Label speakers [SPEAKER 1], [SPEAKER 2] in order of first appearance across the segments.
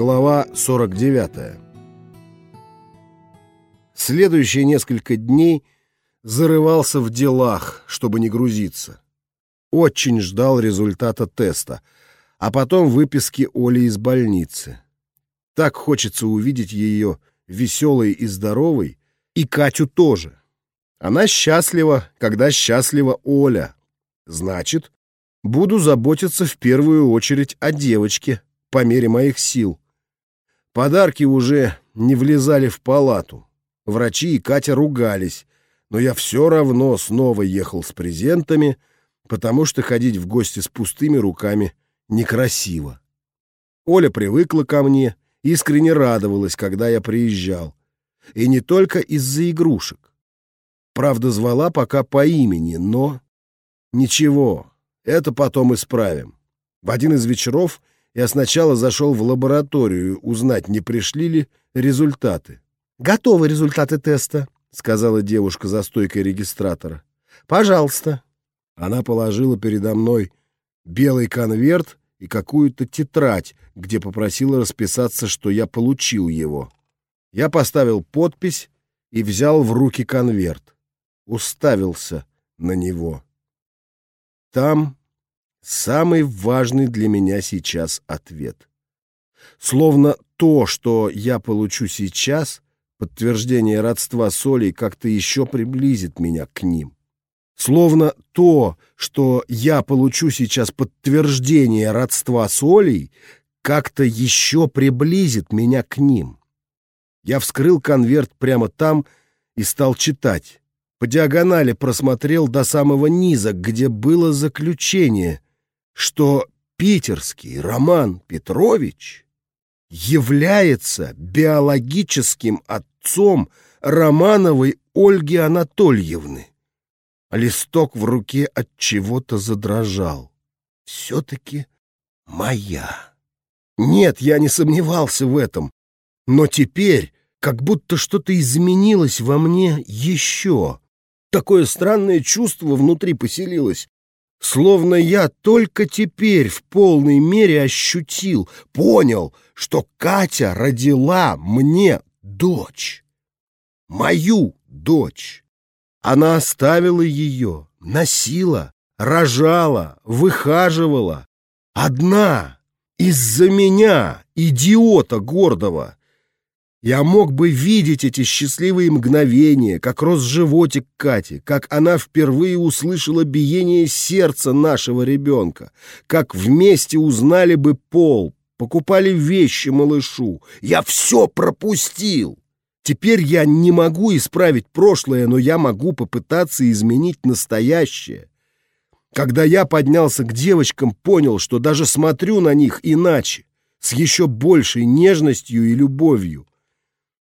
[SPEAKER 1] Глава 49 Следующие несколько дней зарывался в делах, чтобы не грузиться. Очень ждал результата теста, а потом выписки Оли из больницы. Так хочется увидеть ее веселой и здоровой, и Катю тоже. Она счастлива, когда счастлива Оля. Значит, буду заботиться в первую очередь о девочке по мере моих сил. Подарки уже не влезали в палату. Врачи и Катя ругались, но я все равно снова ехал с презентами, потому что ходить в гости с пустыми руками некрасиво. Оля привыкла ко мне, искренне радовалась, когда я приезжал. И не только из-за игрушек. Правда, звала пока по имени, но... Ничего, это потом исправим. В один из вечеров я сначала зашел в лабораторию узнать, не пришли ли результаты.
[SPEAKER 2] «Готовы результаты теста», — сказала девушка за стойкой регистратора. «Пожалуйста».
[SPEAKER 1] Она положила передо мной белый конверт и какую-то тетрадь, где попросила расписаться, что я получил его. Я поставил подпись и взял в руки конверт. Уставился на него. Там Самый важный для меня сейчас ответ. Словно то, что я получу сейчас, подтверждение родства с Олей как-то еще приблизит меня к ним. Словно то, что я получу сейчас подтверждение родства с Олей, как-то еще приблизит меня к ним. Я вскрыл конверт прямо там и стал читать. По диагонали просмотрел до самого низа, где было заключение — что питерский Роман Петрович является биологическим отцом Романовой Ольги Анатольевны. Листок в руке от чего-то задрожал. Все-таки моя. Нет, я не сомневался в этом. Но теперь как будто что-то изменилось во мне еще. Такое странное чувство внутри поселилось, Словно я только теперь в полной мере ощутил, понял, что Катя родила мне дочь. Мою дочь. Она оставила ее, носила, рожала, выхаживала. Одна, из-за меня, идиота гордого. Я мог бы видеть эти счастливые мгновения, как рос животик Кати, как она впервые услышала биение сердца нашего ребенка, как вместе узнали бы пол, покупали вещи малышу. Я все пропустил. Теперь я не могу исправить прошлое, но я могу попытаться изменить настоящее. Когда я поднялся к девочкам, понял, что даже смотрю на них иначе, с еще большей нежностью и любовью.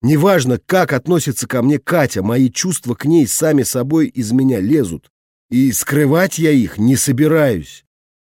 [SPEAKER 1] Неважно, как относится ко мне Катя, мои чувства к ней сами собой из меня лезут. И скрывать я их не собираюсь.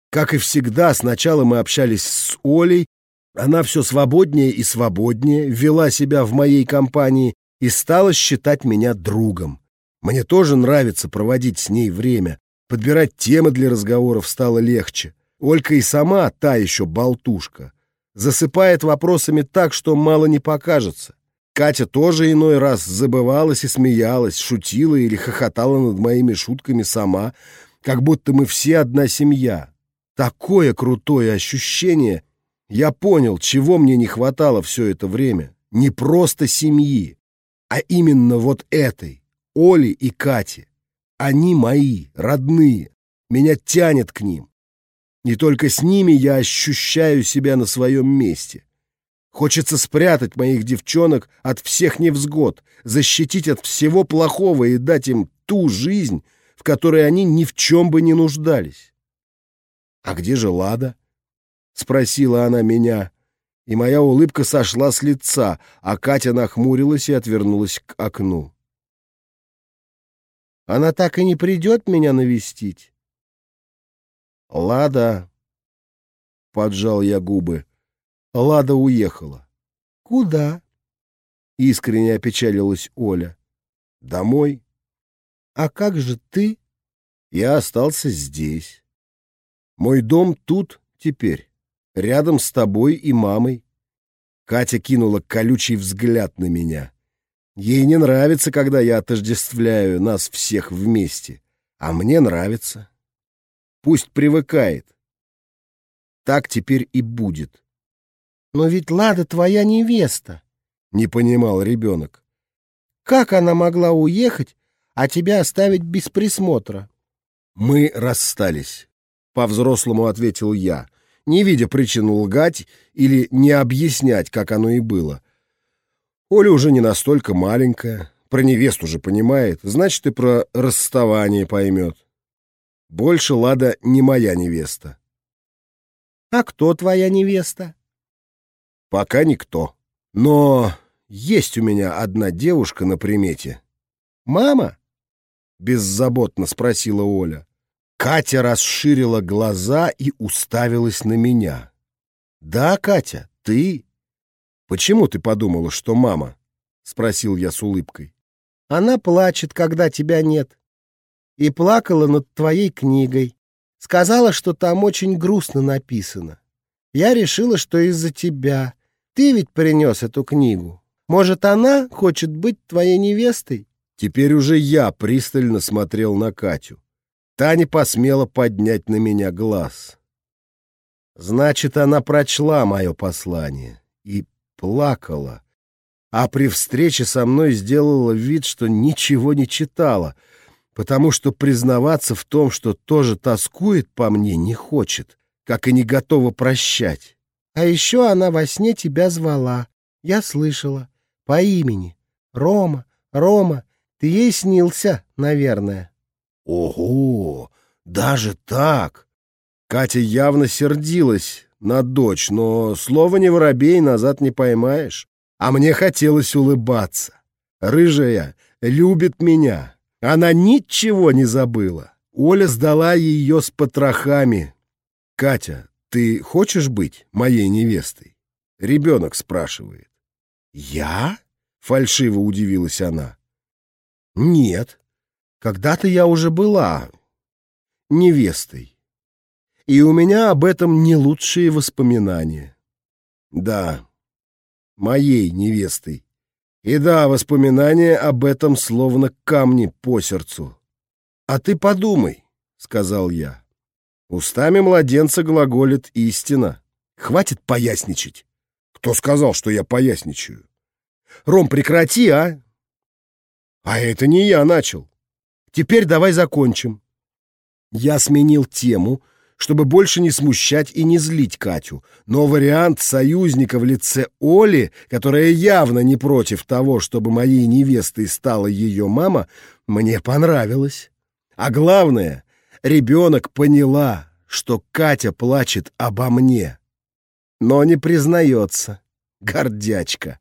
[SPEAKER 1] Как и всегда, сначала мы общались с Олей, она все свободнее и свободнее вела себя в моей компании и стала считать меня другом. Мне тоже нравится проводить с ней время. Подбирать темы для разговоров стало легче. Олька и сама та еще болтушка. Засыпает вопросами так, что мало не покажется. Катя тоже иной раз забывалась и смеялась, шутила или хохотала над моими шутками сама, как будто мы все одна семья. Такое крутое ощущение. Я понял, чего мне не хватало все это время. Не просто семьи, а именно вот этой, Оли и Кати. Они мои, родные. Меня тянет к ним. Не только с ними я ощущаю себя на своем месте. Хочется спрятать моих девчонок от всех невзгод, защитить от всего плохого и дать им ту жизнь, в которой они ни в чем бы не нуждались. «А где же Лада?» — спросила она меня, и моя улыбка сошла с лица, а Катя нахмурилась и отвернулась к окну. «Она так и не придет меня навестить?» «Лада», — поджал я губы, — Лада уехала.
[SPEAKER 2] Куда?
[SPEAKER 1] Искренне опечалилась Оля. Домой.
[SPEAKER 2] А как же ты?
[SPEAKER 1] Я остался здесь. Мой дом тут теперь, рядом с тобой и мамой. Катя кинула колючий взгляд на меня. Ей не нравится, когда я отождествляю нас всех вместе. А мне нравится. Пусть привыкает. Так теперь и будет.
[SPEAKER 2] Но ведь Лада твоя невеста, —
[SPEAKER 1] не понимал ребенок.
[SPEAKER 2] Как она могла уехать, а тебя оставить без присмотра?
[SPEAKER 1] Мы расстались, — по-взрослому ответил я, не видя причину лгать или не объяснять, как оно и было. Оля уже не настолько маленькая, про невесту же понимает, значит, и про расставание поймет. Больше Лада не моя невеста.
[SPEAKER 2] А кто твоя невеста?
[SPEAKER 1] Пока никто. Но есть у меня одна девушка на примете.
[SPEAKER 2] Мама?
[SPEAKER 1] Беззаботно спросила Оля. Катя расширила глаза и уставилась на меня. Да, Катя, ты? Почему ты подумала, что мама? Спросил я с улыбкой.
[SPEAKER 2] Она плачет, когда тебя нет и плакала над твоей книгой. Сказала, что там очень грустно написано. Я решила, что из-за тебя. Ты ведь принес эту книгу. Может, она хочет быть твоей невестой?
[SPEAKER 1] Теперь уже я пристально смотрел на Катю. Та не посмела поднять на меня глаз. Значит, она прочла мое послание и плакала, а при встрече со мной сделала вид, что ничего не читала — потому что признаваться в том, что тоже тоскует по мне, не хочет, как и не готова прощать.
[SPEAKER 2] А еще она во сне тебя звала. Я слышала. По имени. Рома, Рома, ты ей снился, наверное.
[SPEAKER 1] Ого, даже так? Катя явно сердилась на дочь, но слово не воробей назад не поймаешь. А мне хотелось улыбаться. Рыжая любит меня, она ничего не забыла. Оля сдала ее с потрохами. «Катя, ты хочешь быть моей невестой?» Ребенок спрашивает. «Я?» — фальшиво удивилась она. «Нет, когда-то я уже была невестой. И у меня об этом не лучшие воспоминания. Да, моей невестой. И да, воспоминания об этом словно камни по сердцу. «А ты подумай», — сказал я. Устами младенца глаголит истина. Хватит поясничать. Кто сказал, что я поясничаю? Ром, прекрати, а? А это не я начал. Теперь давай закончим. Я сменил тему, чтобы больше не смущать и не злить Катю. Но вариант союзника в лице Оли, которая явно не против того, чтобы моей невестой стала ее мама, мне понравилось. А главное, ребенок поняла, что Катя плачет обо мне. Но не признается, гордячка.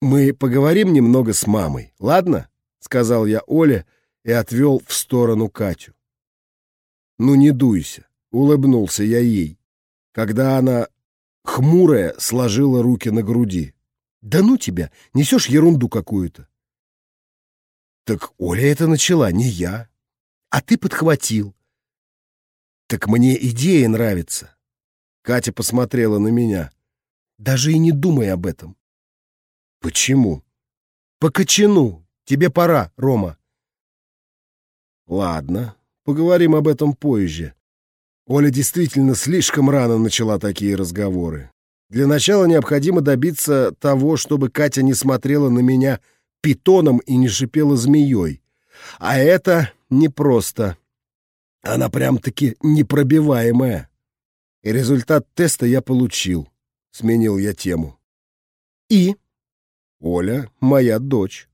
[SPEAKER 1] «Мы поговорим немного с мамой, ладно?» — сказал я Оле и отвел в сторону Катю. «Ну не дуйся», — улыбнулся я ей, когда она, хмурая, сложила руки на груди. «Да ну тебя, несешь ерунду какую-то». «Так Оля это начала, не я. А ты подхватил». «Так мне идея нравится». Катя посмотрела на меня. «Даже и не думай об этом». «Почему?» «По кочану. Тебе пора, Рома». «Ладно», Поговорим об этом позже. Оля действительно слишком рано начала такие разговоры. Для начала необходимо добиться того, чтобы Катя не смотрела на меня питоном и не шипела змеей. А это непросто. Она прям-таки непробиваемая. И результат теста я получил. Сменил я тему. И? Оля — моя дочь.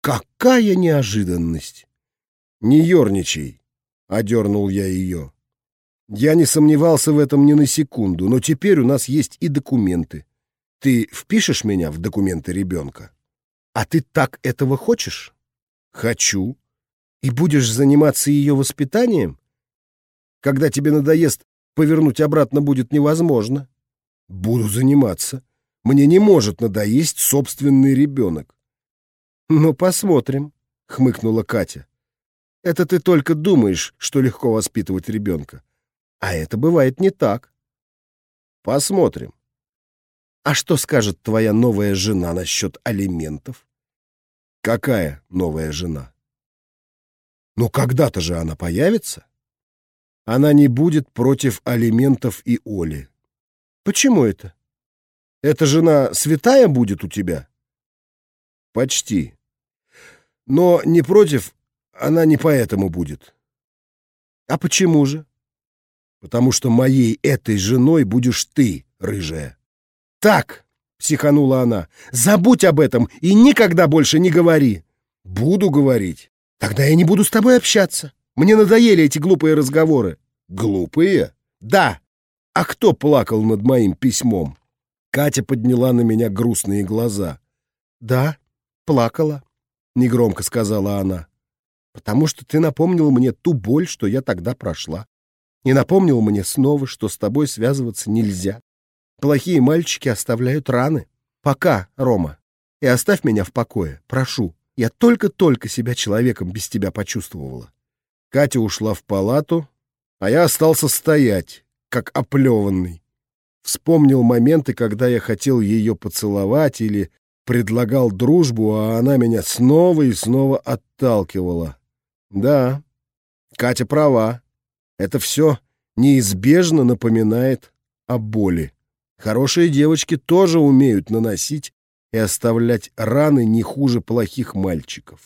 [SPEAKER 1] Какая неожиданность! Не ерничай. Одернул я ее. Я не сомневался в этом ни на секунду, но теперь у нас есть и документы. Ты впишешь меня в документы ребенка? А ты так этого хочешь? Хочу. И будешь заниматься ее воспитанием? Когда тебе надоест, повернуть обратно будет невозможно. Буду заниматься. Мне не может надоесть собственный ребенок. Ну, посмотрим, хмыкнула Катя. Это ты только думаешь, что легко воспитывать ребенка. А это бывает не так. Посмотрим. А что скажет твоя новая жена насчет алиментов? Какая новая жена? Ну, когда-то же она появится. Она не будет против алиментов и Оли. Почему это? Эта жена святая будет у тебя? Почти. Но не против она не поэтому будет. А почему же? Потому что моей этой женой будешь ты, рыжая. Так, психанула она, забудь об этом и никогда больше не говори. Буду говорить. Тогда я не буду с тобой общаться. Мне надоели эти глупые разговоры. Глупые? Да. А кто плакал над моим письмом? Катя подняла на меня грустные глаза. Да, плакала, негромко сказала она. Потому что ты напомнил мне ту боль, что я тогда прошла. И напомнил мне снова, что с тобой связываться нельзя. Плохие мальчики оставляют раны. Пока, Рома. И оставь меня в покое, прошу. Я только-только себя человеком без тебя почувствовала. Катя ушла в палату, а я остался стоять, как оплеванный. Вспомнил моменты, когда я хотел ее поцеловать или предлагал дружбу, а она меня снова и снова отталкивала. Да, Катя права. Это все неизбежно напоминает о боли. Хорошие девочки тоже умеют наносить и оставлять раны не хуже плохих мальчиков.